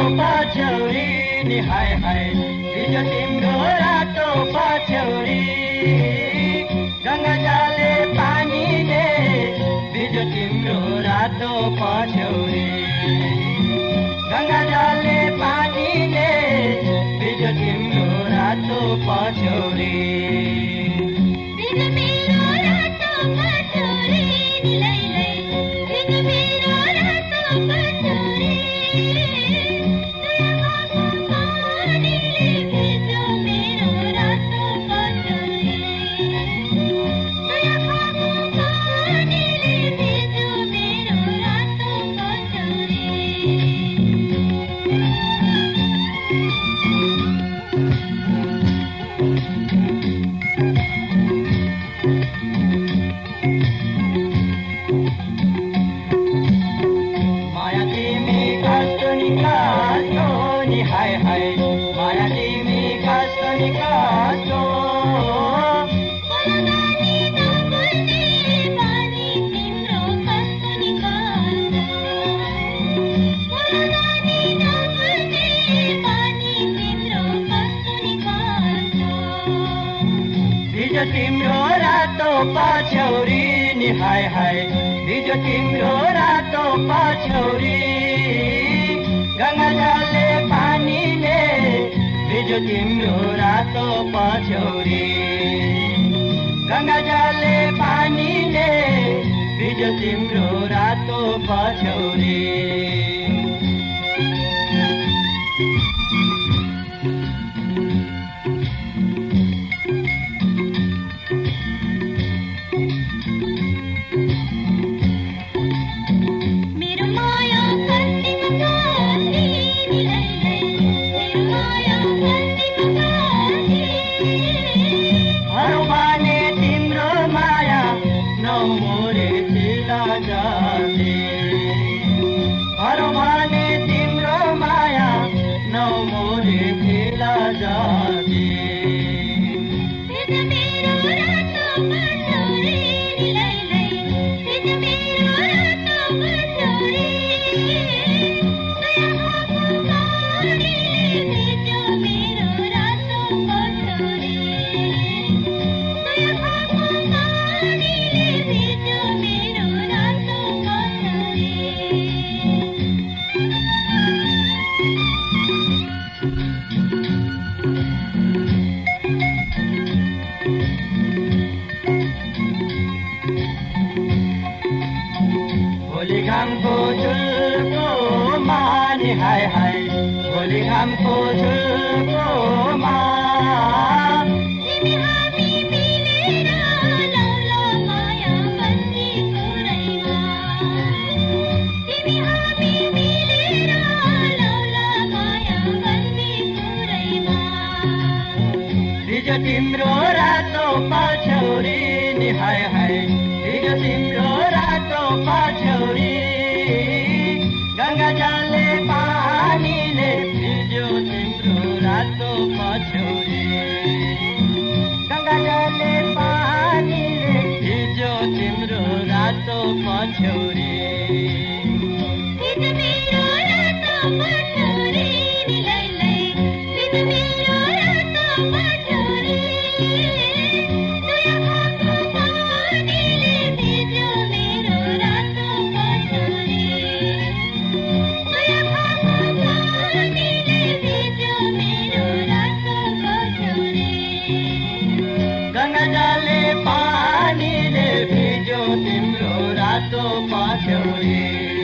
हिजो पछौरी नि हाय। हाय हिजो तिम्रो रातो पछौरी गङ्गा जाले पानीले भिजो तिम्रो रातो पछौरी गङ्गा जाले पानीले भिजो तिम्रो रातो पछौरी। तिम्रो रातो पछौरी नि हाय हाय हिजो तिम्रो रातो पछौरी गङ्गा जलले हिजो तिम्रो रातो पछौरी गङ्गा जलले पानीले हिजो तिम्रो रातो पछौरी मोरे तिला जाने। हर तिम्रो माया नौ मोरे तिला जाने। भोलि घामको झुल्को माने हाय हाय भोलि घामको झुल्को मा तिम्रो रातो पछौरी नि हाय हाय तिम्रो पछौरी गङ्गा जलले पानीले भिज्यो तिम्रो रातो पछौरी गङ्गा जलले पानीले भिज्यो तिम्रो रातो पछौरी न भिजो तिमरो रातो प